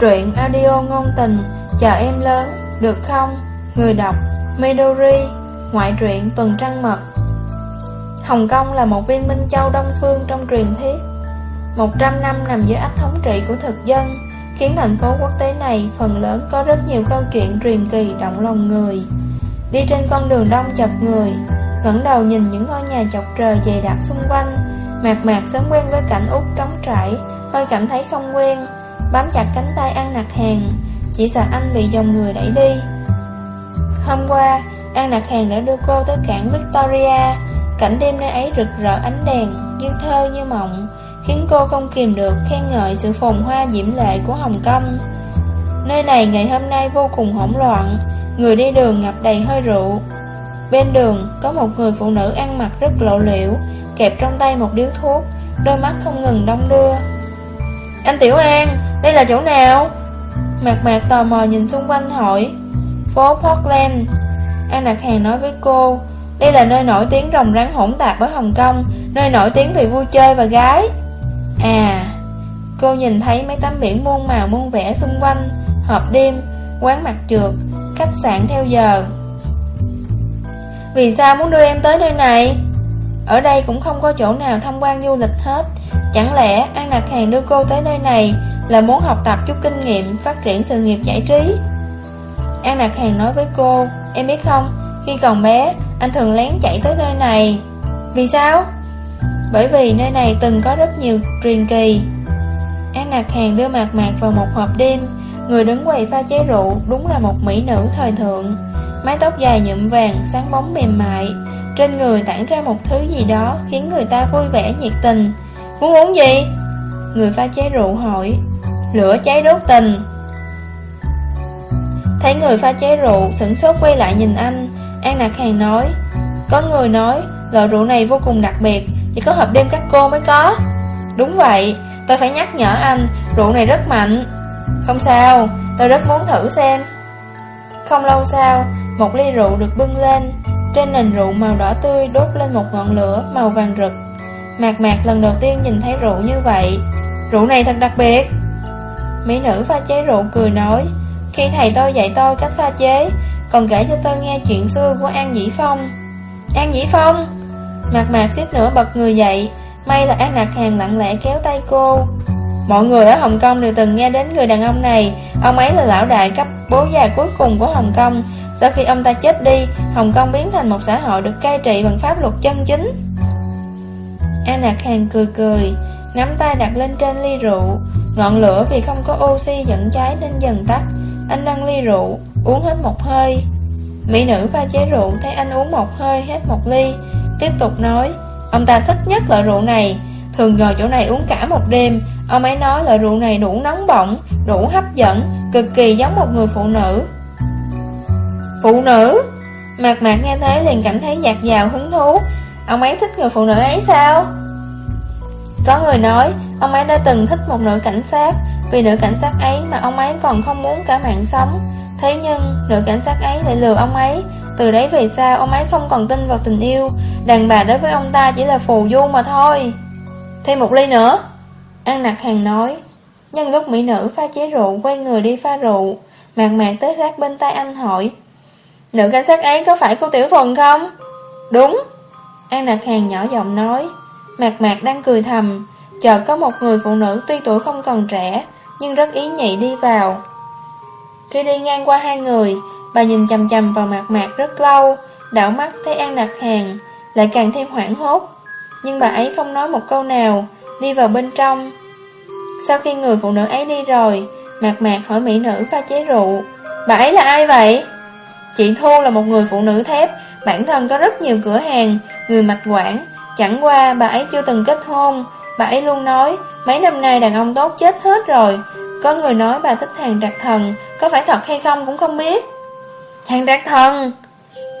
Truyện audio ngôn tình Chào em lớn, được không? Người đọc Midori Ngoại truyện Tuần Trăng Mật. Hồng Kông là một viên minh châu đông phương trong truyền thuyết. 100 năm nằm dưới ách thống trị của thực dân Khiến thành phố quốc tế này phần lớn có rất nhiều câu chuyện truyền kỳ động lòng người. Đi trên con đường đông chật người ngẩng đầu nhìn những ngôi nhà chọc trời dày đặc xung quanh Mạc mạc sớm quen với cảnh út trống trải Hơi cảm thấy không quen. Bám chặt cánh tay An Nặc Hàng Chỉ sợ anh bị dòng người đẩy đi. Hôm qua, An Nặc Hàng đã đưa cô tới cảng Victoria. Cảnh đêm nơi ấy rực rỡ ánh đèn, Như thơ như mộng, Khiến cô không kìm được khen ngợi sự phồn hoa diễm lệ của Hồng Kông. Nơi này ngày hôm nay vô cùng hỗn loạn, Người đi đường ngập đầy hơi rượu. Bên đường có một người phụ nữ ăn mặc rất lộ liễu, Kẹp trong tay một điếu thuốc, Đôi mắt không ngừng đông đưa. Anh Tiểu An, Đây là chỗ nào? Mạc mạc tò mò nhìn xung quanh hỏi. Phố Portland. An Nạc Hàng nói với cô, Đây là nơi nổi tiếng rồng rắn hỗn tạp ở Hồng Kông, Nơi nổi tiếng vì vui chơi và gái. À Cô nhìn thấy mấy tấm biển muôn màu muôn vẻ xung quanh. Hộp đêm, Quán mặt trượt, Khách sạn theo giờ. Vì sao muốn đưa em tới nơi này? Ở đây cũng không có chỗ nào tham quan du lịch hết. Chẳng lẽ An Nạc Hàng đưa cô tới nơi này Là muốn học tập chút kinh nghiệm, Phát triển sự nghiệp giải trí? An Nạc Hàng nói với cô, Em biết không, Khi còn bé, Anh thường lén chạy tới nơi này. Vì sao? Bởi vì nơi này từng có rất nhiều truyền kỳ. An Nạc Hàng đưa mạc mạc vào một hộp đêm, Người đứng quầy pha chế rượu Đúng là một mỹ nữ thời thượng. Mái tóc dài nhuộm vàng, Sáng bóng mềm mại, Trên người tản ra một thứ gì đó Khiến người ta vui vẻ nhiệt tình. Muốn uống gì? Người pha chế rượu hỏi. Lửa cháy đốt tình. Thấy người pha chế rượu sửng sốt quay lại nhìn anh, An Nạc Hàng nói, Có người nói loại rượu này vô cùng đặc biệt, Chỉ có hộp đêm các cô mới có. Đúng vậy, Tôi phải nhắc nhở anh, Rượu này rất mạnh. Không sao, Tôi rất muốn thử xem. Không lâu sau, Một ly rượu được bưng lên, Trên nền rượu màu đỏ tươi đốt lên một ngọn lửa màu vàng rực. Mạc mạc lần đầu tiên nhìn thấy rượu như vậy. Rượu này thật đặc biệt. Mỹ nữ pha chế rượu cười nói, Khi thầy tôi dạy tôi cách pha chế, Còn kể cho tôi nghe chuyện xưa của An Dĩ Phong. An Dĩ Phong? Mạc mạc suýt nữa bật người dậy, May là An Nạc Hàng lặng lẽ kéo tay cô. Mọi người ở Hồng Kông đều từng nghe đến người đàn ông này. Ông ấy là lão đại cấp bố già cuối cùng của Hồng Kông. Sau khi ông ta chết đi, Hồng Kông biến thành một xã hội được cai trị bằng pháp luật chân chính. An Nạc hàn cười cười, Nắm tay đặt lên trên ly rượu. Ngọn lửa vì không có oxy dẫn cháy nên dần tắt. Anh nâng ly rượu, Uống hết một hơi. Mỹ nữ pha chế rượu thấy anh uống một hơi hết một ly, Tiếp tục nói, Ông ta thích nhất loại rượu này. Thường ngồi chỗ này uống cả một đêm. Ông ấy nói loại rượu này đủ nóng bỏng, Đủ hấp dẫn, Cực kỳ giống một người phụ nữ. Phụ nữ? Mạc mạc nghe thấy liền cảm thấy dạt dào hứng thú. Ông ấy thích người phụ nữ ấy sao? Có người nói, Ông ấy đã từng thích một nữ cảnh sát. Vì nữ cảnh sát ấy mà ông ấy còn không muốn cả mạng sống. Thế nhưng, nữ cảnh sát ấy lại lừa ông ấy. Từ đấy về sau, ông ấy không còn tin vào tình yêu. Đàn bà đối với ông ta chỉ là phù du mà thôi. Thêm một ly nữa. An nặc hàng nói, Nhân lúc mỹ nữ pha chế rượu, Quay người đi pha rượu. Mạc mạc tới sát bên tay anh hỏi, Nữ cảnh sát ấy có phải cô Tiểu Thuần không? Đúng. An Lạc hàng nhỏ giọng nói. Mạc mạc đang cười thầm. Chợt có một người phụ nữ tuy tuổi không còn trẻ, Nhưng rất ý nhị đi vào. Khi đi ngang qua hai người, Bà nhìn chầm chầm vào mạc mạc rất lâu, Đảo mắt thấy An Lạc hàng Lại càng thêm hoảng hốt. Nhưng bà ấy không nói một câu nào, Đi vào bên trong. Sau khi người phụ nữ ấy đi rồi, Mạc mạc hỏi mỹ nữ pha chế rượu. Bà ấy là ai vậy? Chị Thu là một người phụ nữ thép Bản thân có rất nhiều cửa hàng, Người mạch quản. Chẳng qua, bà ấy chưa từng kết hôn. Bà ấy luôn nói, Mấy năm nay đàn ông tốt chết hết rồi. Có người nói bà thích hàng trạc thần. Có phải thật hay không cũng không biết. Hàng trạc thần?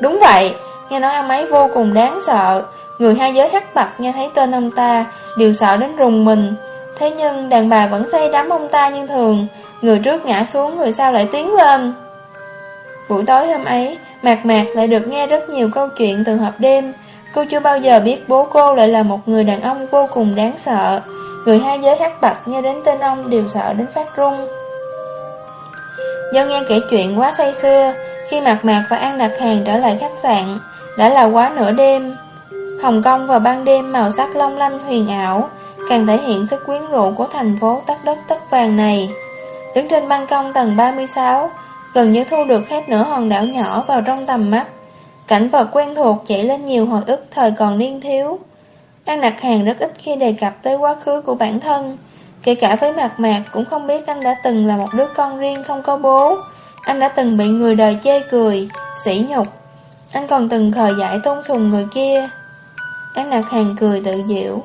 Đúng vậy. Nghe nói ông ấy vô cùng đáng sợ. Người hai giới hắc bạch nghe thấy tên ông ta, Đều sợ đến rùng mình. Thế nhưng đàn bà vẫn say đắm ông ta như thường. Người trước ngã xuống, Người sau lại tiến lên. Buổi tối hôm ấy, Mạc Mạc lại được nghe rất nhiều câu chuyện từ hộp đêm. Cô chưa bao giờ biết bố cô lại là một người đàn ông vô cùng đáng sợ. Người hai giới hắc bạch nghe đến tên ông đều sợ đến phát run. Do nghe kể chuyện quá say xưa, Khi Mạc Mạc và An đặt Hàng trở lại khách sạn, Đã là quá nửa đêm. Hồng Kông vào ban đêm màu sắc long lanh huyền ảo, Càng thể hiện sức quyến rũ của thành phố tất đất tất vàng này. Đứng trên ban công tầng 36 Gần như thu được hết nửa hòn đảo nhỏ vào trong tầm mắt. Cảnh vật quen thuộc chảy lên nhiều hồi ức thời còn niên thiếu. An Nạc Hàng rất ít khi đề cập tới quá khứ của bản thân. Kể cả với mặt Mạc cũng không biết anh đã từng là một đứa con riêng không có bố. Anh đã từng bị người đời chê cười, sỉ nhục. Anh còn từng khờ dại tôn sùng người kia. An Nạc Hàng cười tự diệu.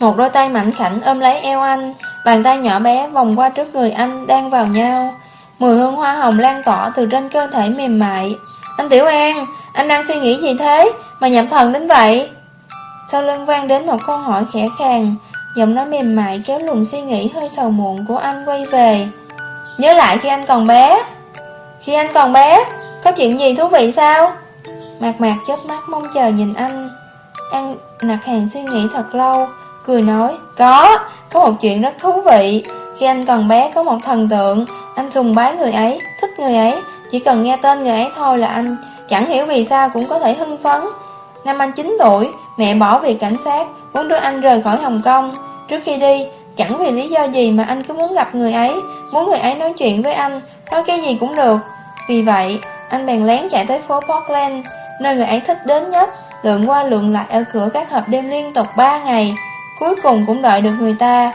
Một đôi tay mạnh khảnh ôm lấy eo anh. Bàn tay nhỏ bé vòng qua trước người anh đang vào nhau. Mùi hương hoa hồng lan tỏa từ trên cơ thể mềm mại. Anh Tiểu An, anh đang suy nghĩ gì thế? Mà nhập thần đến vậy? Sau lưng vang đến một câu hỏi khẽ khàng Giọng nói mềm mại kéo lùng suy nghĩ hơi sầu muộn của anh quay về. Nhớ lại khi anh còn bé. Khi anh còn bé Có chuyện gì thú vị sao? Mạc mạc chớp mắt mong chờ nhìn anh. Anh nặc hàng suy nghĩ thật lâu Cười nói Có, có một chuyện rất thú vị. Khi anh còn bé có một thần tượng. Anh sùng bái người ấy, thích người ấy. Chỉ cần nghe tên người ấy thôi là anh Chẳng hiểu vì sao cũng có thể hưng phấn. Năm anh 9 tuổi Mẹ bỏ việc cảnh sát Muốn đưa anh rời khỏi Hồng Kông. Trước khi đi Chẳng vì lý do gì mà anh cứ muốn gặp người ấy Muốn người ấy nói chuyện với anh Nói cái gì cũng được. Vì vậy anh bèn lén chạy tới phố Portland Nơi người ấy thích đến nhất Lượn qua lượn lại ở cửa các hộp đêm liên tục 3 ngày. Cuối cùng cũng đợi được người ta.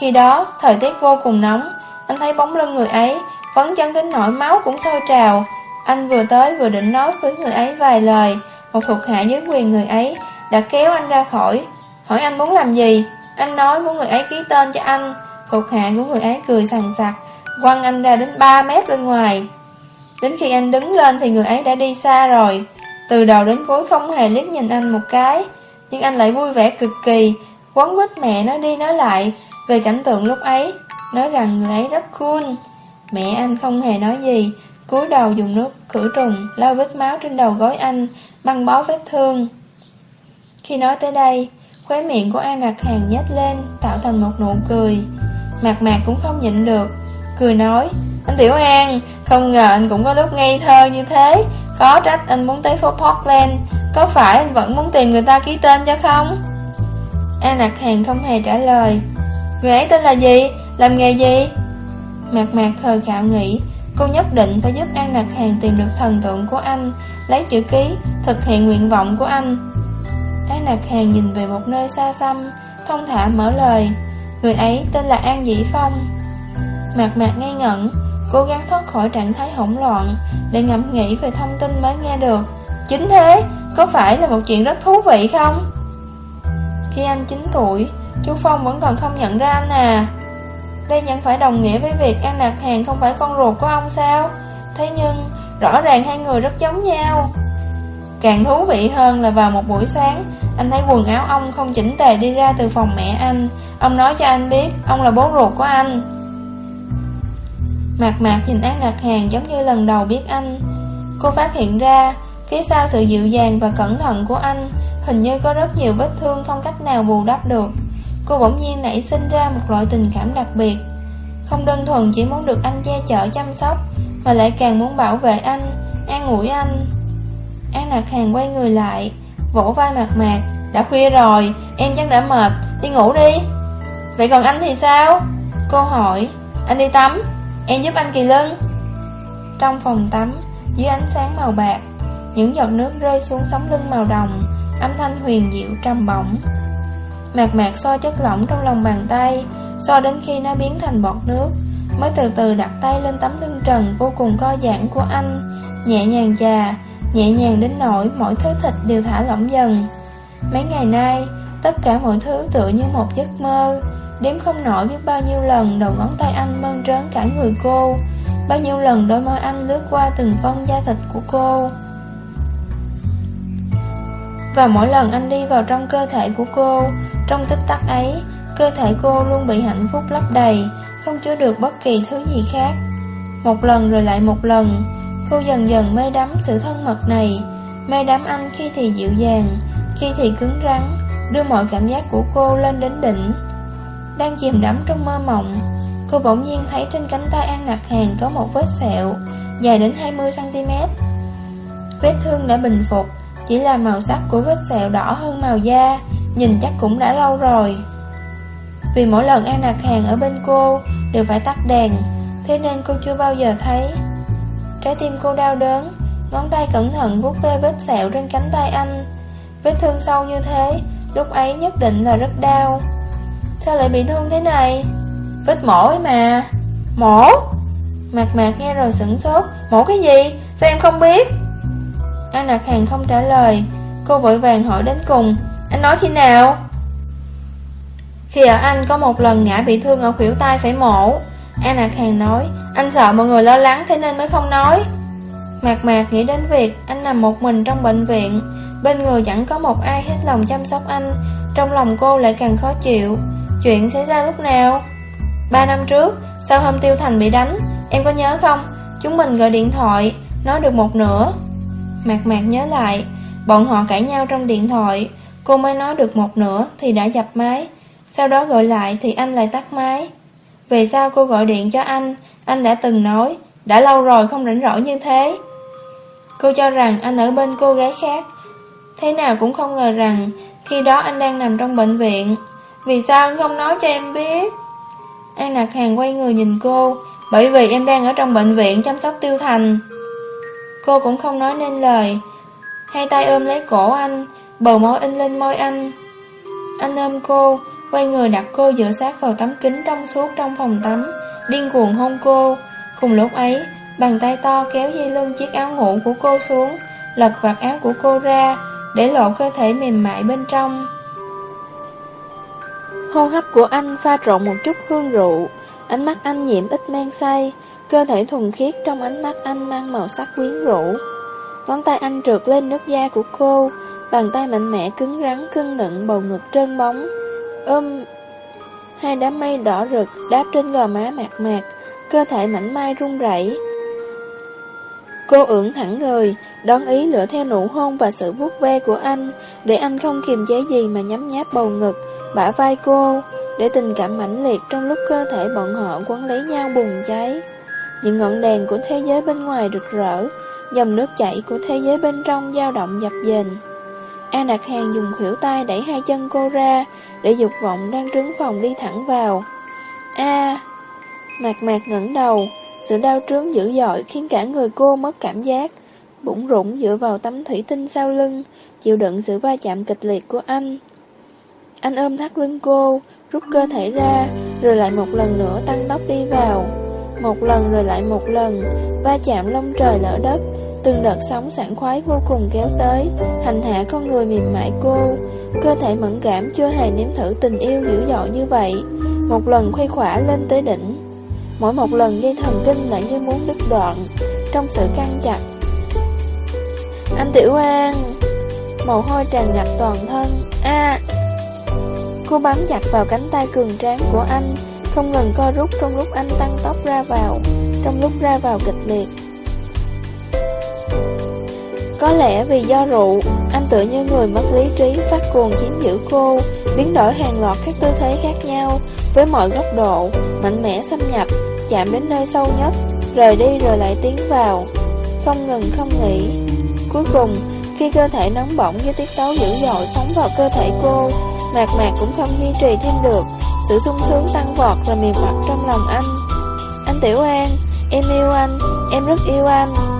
Khi đó, thời tiết vô cùng nóng. Anh thấy bóng lưng người ấy Phấn chấn đến nỗi máu cũng sôi trào. Anh vừa tới vừa định nói với người ấy vài lời. Một thuộc hạ dưới quyền người ấy Đã kéo anh ra khỏi. Hỏi anh muốn làm gì? Anh nói muốn người ấy ký tên cho anh. Thuộc hạ của người ấy cười sằng sặc, Quăng anh ra đến 3 mét bên ngoài. Đến khi anh đứng lên thì người ấy đã đi xa rồi. Từ đầu đến cuối không hề liếc nhìn anh một cái. Nhưng anh lại vui vẻ cực kỳ, Quấn quýt mẹ nó đi nói lại. Về cảnh tượng lúc ấy, Nói rằng người ấy rất cool. Mẹ anh không hề nói gì, cúi đầu dùng nước khử trùng, lau vết máu trên đầu gối anh, Băng bó vết thương. Khi nói tới đây, Khóe miệng của An Lạc Hàng nhếch lên, Tạo thành một nụ cười. Mạc mạc cũng không nhịn được, Cười nói, Anh Tiểu An, Không ngờ anh cũng có lúc ngây thơ như thế. Có trách anh muốn tới phố Portland, Có phải anh vẫn muốn tìm người ta ký tên cho không? An Lạc Hàng không hề trả lời. Người ấy tên là gì? Làm nghề gì? Mạc mạc khờ khạo nghĩ, Cô nhất định phải giúp An Lạc Hàng tìm được thần tượng của anh, Lấy chữ ký, Thực hiện nguyện vọng của anh. An Lạc Hàng nhìn về một nơi xa xăm, Thông thả mở lời, Người ấy tên là An Dĩ Phong. Mạc mạc ngây ngẩn, Cố gắng thoát khỏi trạng thái hỗn loạn, Để ngẫm nghĩ về thông tin mới nghe được. Chính thế, Có phải là một chuyện rất thú vị không? Khi anh 9 tuổi Chú Phong vẫn còn không nhận ra anh à Đây chẳng phải đồng nghĩa với việc An Nạc Hàng không phải con ruột của ông sao? Thế nhưng, Rõ ràng hai người rất giống nhau. Càng thú vị hơn là vào một buổi sáng, Anh thấy quần áo ông không chỉnh tề đi ra từ phòng mẹ anh. Ông nói cho anh biết, Ông là bố ruột của anh. Mạc mạc nhìn An Lạc Hàng giống như lần đầu biết anh. Cô phát hiện ra, Phía sau sự dịu dàng và cẩn thận của anh, Hình như có rất nhiều vết thương không cách nào bù đắp được. Cô bỗng nhiên nảy sinh ra một loại tình cảm đặc biệt. Không đơn thuần chỉ muốn được anh che chở chăm sóc Mà lại càng muốn bảo vệ anh An ủi anh. An Lạc Hàng quay người lại Vỗ vai mạc mạc Đã khuya rồi, em chắc đã mệt Đi ngủ đi. Vậy còn anh thì sao? Cô hỏi. Anh đi tắm Em giúp anh kỳ lưng Trong phòng tắm Dưới ánh sáng màu bạc Những giọt nước rơi xuống sóng lưng màu đồng Âm thanh huyền diệu trầm bổng. Mạc mạc so chất lỏng trong lòng bàn tay, So đến khi nó biến thành bọt nước. Mới từ từ đặt tay lên tấm lưng trần Vô cùng co giãn của anh. Nhẹ nhàng chà, Nhẹ nhàng đến nỗi mỗi thứ thịt đều thả lỏng dần. Mấy ngày nay, Tất cả mọi thứ tựa như một giấc mơ. Đếm không nổi biết bao nhiêu lần đầu ngón tay anh mơn trớn cả người cô. Bao nhiêu lần đôi môi anh lướt qua từng phân da thịt của cô. Và mỗi lần anh đi vào trong cơ thể của cô trong tích tắc ấy, Cơ thể cô luôn bị hạnh phúc lấp đầy, Không chứa được bất kỳ thứ gì khác. Một lần rồi lại một lần, Cô dần dần mê đắm sự thân mật này, Mê đắm anh khi thì dịu dàng, Khi thì cứng rắn, Đưa mọi cảm giác của cô lên đến đỉnh. Đang chìm đắm trong mơ mộng, Cô bỗng nhiên thấy trên cánh tay An Nặc Hàng có một vết sẹo, Dài đến 20cm Vết thương đã bình phục, Chỉ là màu sắc của vết sẹo đỏ hơn màu da Nhìn chắc cũng đã lâu rồi. Vì mỗi lần An Nặc Hàng ở bên cô Đều phải tắt đèn, Thế nên cô chưa bao giờ thấy. Trái tim cô đau đớn, Ngón tay cẩn thận vuốt ve vết sẹo trên cánh tay anh. Vết thương sâu như thế, Lúc ấy nhất định là rất đau. Sao lại bị thương thế này? Vết mổ ấy mà. Mổ? Mạc mạc nghe rồi sửng sốt. Mổ cái gì? Sao em không biết? An Nạc Hàng không trả lời. Cô vội vàng hỏi đến cùng. Anh nói khi nào? Khi ở anh có một lần ngã bị thương ở khuỷu tay phải mổ. An Nạc Hàng nói, Anh sợ mọi người lo lắng thế nên mới không nói. Mạc mạc nghĩ đến việc Anh nằm một mình trong bệnh viện. Bên người chẳng có một ai hết lòng chăm sóc anh. Trong lòng cô lại càng khó chịu. Chuyện xảy ra lúc nào? Ba năm trước, Sau hôm Tiêu Thành bị đánh. Em có nhớ không? Chúng mình gọi điện thoại, Nói được một nửa. Mạc mạc nhớ lại, Bọn họ cãi nhau trong điện thoại. Cô mới nói được một nửa thì đã dập máy. Sau đó gọi lại thì anh lại tắt máy. Vì sao cô gọi điện cho anh. Anh đã từng nói, Đã lâu rồi không rảnh rỗi như thế. Cô cho rằng anh ở bên cô gái khác. Thế nào cũng không ngờ rằng Khi đó anh đang nằm trong bệnh viện. Vì sao anh không nói cho em biết? An Nạc Hàng quay người nhìn cô. Bởi vì em đang ở trong bệnh viện chăm sóc Tiêu Thành. Cô cũng không nói nên lời. Hai tay ôm lấy cổ anh. Bầu máu in lên môi anh. Anh ôm cô, Quay người đặt cô dựa sát vào tấm kính trong suốt trong phòng tắm, Điên cuồng hôn cô. Cùng lúc ấy, Bàn tay to kéo dây lưng chiếc áo ngủ của cô xuống, Lật vạt áo của cô ra, Để lộ cơ thể mềm mại bên trong. Hô hấp của anh pha trộn một chút hương rượu. Ánh mắt anh nhiễm ít men say. Cơ thể thuần khiết trong ánh mắt anh mang màu sắc quyến rũ. Ngón tay anh trượt lên nước da của cô Bàn tay mạnh mẽ cứng rắn cưng nựng bầu ngực trơn bóng Ôm Hai đám mây đỏ rực đáp trên gò má mạc mạc Cơ thể mảnh mai run rẩy Cô ưỡn thẳng người, đón ý lựa theo nụ hôn và sự vuốt ve của anh, để anh không kiềm chế gì mà nhắm nháp bầu ngực, bả vai cô, để tình cảm mãnh liệt trong lúc cơ thể bọn họ quấn lấy nhau bùng cháy. Những ngọn đèn của thế giới bên ngoài rực rỡ, dòng nước chảy của thế giới bên trong dao động dập dềnh. A Nạc Hàng dùng khuỷu tay đẩy hai chân cô ra, để dục vọng đang trứng phòng đi thẳng vào. A, Mạc Mạc ngẩng đầu, sự đau trướng dữ dội khiến cả người cô mất cảm giác, bụng rụng dựa vào tấm thủy tinh sau lưng, chịu đựng sự va chạm kịch liệt của anh. Anh ôm thắt lưng cô, rút cơ thể ra, rồi lại một lần nữa tăng tốc đi vào. Một lần rồi lại một lần, va chạm lông trời lỡ đất, từng đợt sóng sảng khoái vô cùng kéo tới, hành hạ con người mềm mại cô. Cơ thể mẫn cảm chưa hề nếm thử tình yêu dữ dội như vậy, một lần khuây khỏa lên tới đỉnh. Mỗi một lần dây thần kinh lại như muốn đứt đoạn Trong sự căng chặt. Anh Tiểu An Mồ hôi tràn ngập toàn thân. A! Cô bám chặt vào cánh tay cường tráng của anh Không ngừng co rút trong lúc anh tăng tốc ra vào Trong lúc ra vào kịch liệt. Có lẽ vì do rượu Anh tự như người mất lý trí Phát cuồng chiếm giữ cô Biến đổi hàng loạt các tư thế khác nhau Với mọi góc độ Mạnh mẽ xâm nhập chạm đến nơi sâu nhất, rời đi rồi lại tiến vào, không ngừng không nghỉ. Cuối cùng, khi cơ thể nóng bỏng với tiết tấu dữ dội phóng vào cơ thể cô, mạc mạc cũng không duy trì thêm được, sự sung sướng tăng vọt và mềm mặt trong lòng anh. Anh Tiểu An, em yêu anh, em rất yêu anh.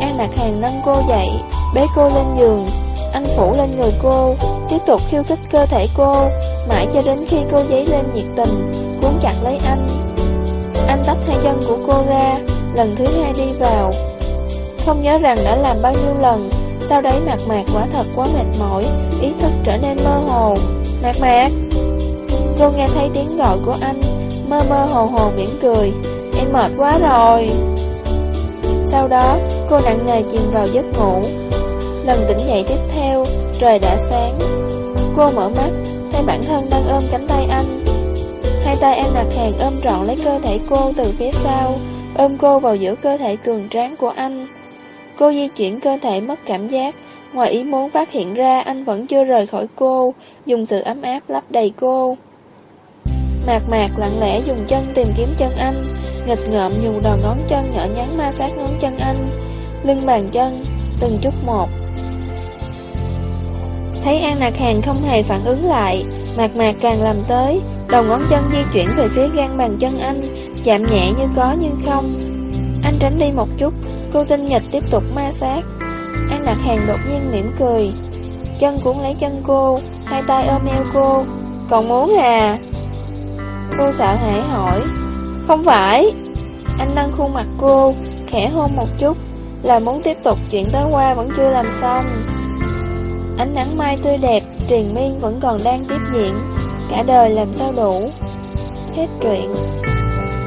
An đặt hàng nâng cô dậy, bế cô lên giường, anh phủ lên người cô, tiếp tục khiêu khích cơ thể cô, mãi cho đến khi cô dấy lên nhiệt tình, cuốn chặt lấy anh. Anh tách hai chân của cô ra Lần thứ hai đi vào. Không nhớ rằng đã làm bao nhiêu lần Sau đấy mặt mạc quả thật quá mệt mỏi Ý thức trở nên mơ hồ. Mạc mạc! Cô nghe thấy tiếng gọi của anh Mơ mơ hồ hồ mỉm cười. Em mệt quá rồi. Sau đó cô nặng nề chìm vào giấc ngủ Lần tỉnh dậy tiếp theo Trời đã sáng Cô mở mắt Thấy bản thân đang ôm cánh tay anh Hai tay em đặt Hàng ôm trọn lấy cơ thể cô từ phía sau, ôm cô vào giữa cơ thể cường tráng của anh. Cô di chuyển cơ thể mất cảm giác, ngoài ý muốn phát hiện ra anh vẫn chưa rời khỏi cô, dùng sự ấm áp lấp đầy cô. Mạc mạc lặng lẽ dùng chân tìm kiếm chân anh Nghịch ngợm dùng đầu ngón chân nhỏ nhắn ma sát ngón chân anh Lưng bàn chân, Từng chút một. Thấy An Nạc Hàng không hề phản ứng lại, Mạc mạc càng làm tới, Đầu ngón chân di chuyển về phía gan bàn chân anh, Chạm nhẹ như có như không. Anh tránh đi một chút, Cô tinh nghịch tiếp tục ma sát. An Nạc Hàng đột nhiên mỉm cười. Chân cũng lấy chân cô, Hai tay ôm eo cô. Còn muốn à? Cô sợ hãi hỏi. Không phải. Anh nâng khuôn mặt cô, Khẽ hôn một chút. Là muốn tiếp tục chuyện tối qua vẫn chưa làm xong. Ánh nắng mai tươi đẹp, Triền miên vẫn còn đang tiếp diễn. Cả đời làm sao đủ. Hết truyện.